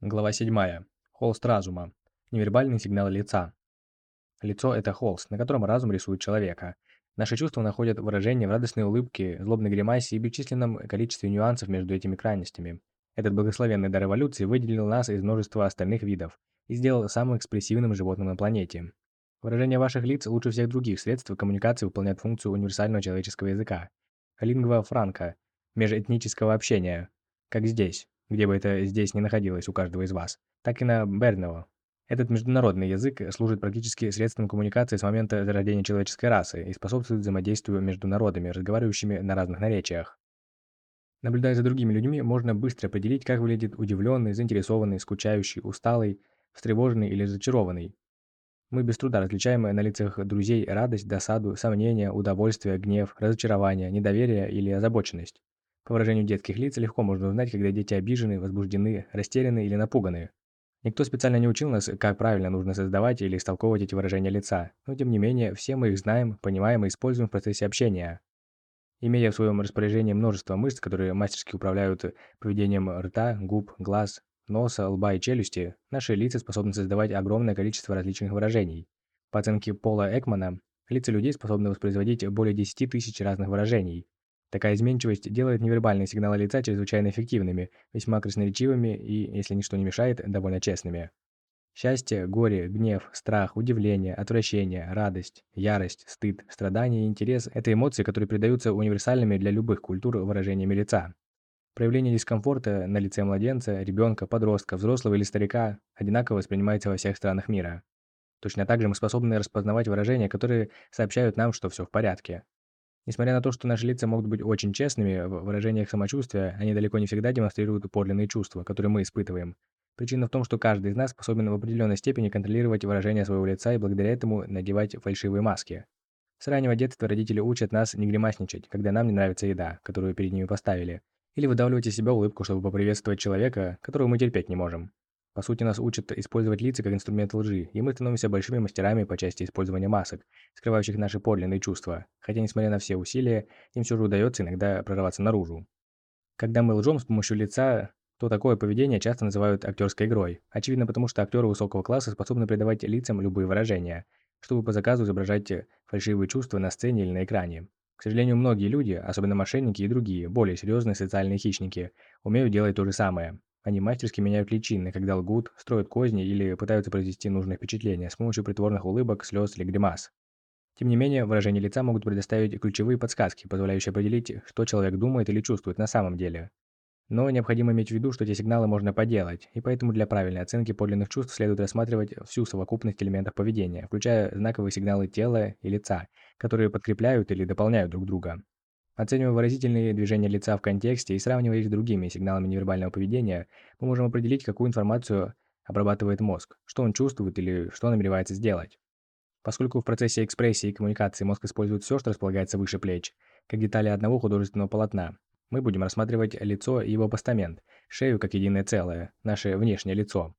Глава 7. Холст разума. Невербальный сигнал лица. Лицо – это холст, на котором разум рисует человека. Наши чувства находят выражение в радостной улыбке, злобной гримасе и бесчисленном количестве нюансов между этими крайностями. Этот благословенный дар эволюции выделил нас из множества остальных видов и сделал самым экспрессивным животным на планете. Выражение ваших лиц лучше всех других средств коммуникации выполняет функцию универсального человеческого языка. Лингва франка – межэтнического общения, как здесь где бы это здесь ни находилось у каждого из вас, так и на Бернево. Этот международный язык служит практически средством коммуникации с момента зарождения человеческой расы и способствует взаимодействию между народами, разговаривающими на разных наречиях. Наблюдая за другими людьми, можно быстро определить, как выглядит удивленный, заинтересованный, скучающий, усталый, встревоженный или разочарованный. Мы без труда различаем на лицах друзей радость, досаду, сомнение, удовольствие, гнев, разочарование, недоверие или озабоченность. По выражению детских лиц легко можно узнать, когда дети обижены, возбуждены, растеряны или напуганы. Никто специально не учил нас, как правильно нужно создавать или истолковывать эти выражения лица, но тем не менее, все мы их знаем, понимаем и используем в процессе общения. Имея в своем распоряжении множество мышц, которые мастерски управляют поведением рта, губ, глаз, носа, лба и челюсти, наши лица способны создавать огромное количество различных выражений. По оценке Пола Экмана, лица людей способны воспроизводить более 10 тысяч разных выражений. Такая изменчивость делает невербальные сигналы лица чрезвычайно эффективными, весьма красноречивыми и, если ничто не мешает, довольно честными. Счастье, горе, гнев, страх, удивление, отвращение, радость, ярость, стыд, страдание и интерес – это эмоции, которые придаются универсальными для любых культур выражениями лица. Проявление дискомфорта на лице младенца, ребенка, подростка, взрослого или старика одинаково воспринимается во всех странах мира. Точно так же мы способны распознавать выражения, которые сообщают нам, что все в порядке. Несмотря на то, что наши лица могут быть очень честными в выражениях самочувствия, они далеко не всегда демонстрируют подлинные чувства, которые мы испытываем. Причина в том, что каждый из нас способен в определенной степени контролировать выражение своего лица и благодаря этому надевать фальшивые маски. С раннего детства родители учат нас не гримасничать, когда нам не нравится еда, которую перед ними поставили, или выдавливать из себя улыбку, чтобы поприветствовать человека, которого мы терпеть не можем. По сути, нас учат использовать лица как инструмент лжи, и мы становимся большими мастерами по части использования масок, скрывающих наши подлинные чувства, хотя, несмотря на все усилия, им все же удается иногда прорываться наружу. Когда мы лжем с помощью лица, то такое поведение часто называют актерской игрой. Очевидно, потому что актеры высокого класса способны придавать лицам любые выражения, чтобы по заказу изображать фальшивые чувства на сцене или на экране. К сожалению, многие люди, особенно мошенники и другие, более серьезные социальные хищники, умеют делать то же самое. Они мастерски меняют личины, когда лгут, строят козни или пытаются произвести нужное впечатление с помощью притворных улыбок, слез или гримас. Тем не менее, выражения лица могут предоставить ключевые подсказки, позволяющие определить, что человек думает или чувствует на самом деле. Но необходимо иметь в виду, что эти сигналы можно поделать, и поэтому для правильной оценки подлинных чувств следует рассматривать всю совокупность элементов поведения, включая знаковые сигналы тела и лица, которые подкрепляют или дополняют друг друга. Оценивая выразительные движения лица в контексте и сравнивая их с другими сигналами невербального поведения, мы можем определить, какую информацию обрабатывает мозг, что он чувствует или что намеревается сделать. Поскольку в процессе экспрессии и коммуникации мозг использует все, что располагается выше плеч, как детали одного художественного полотна, мы будем рассматривать лицо и его постамент, шею как единое целое, наше внешнее лицо.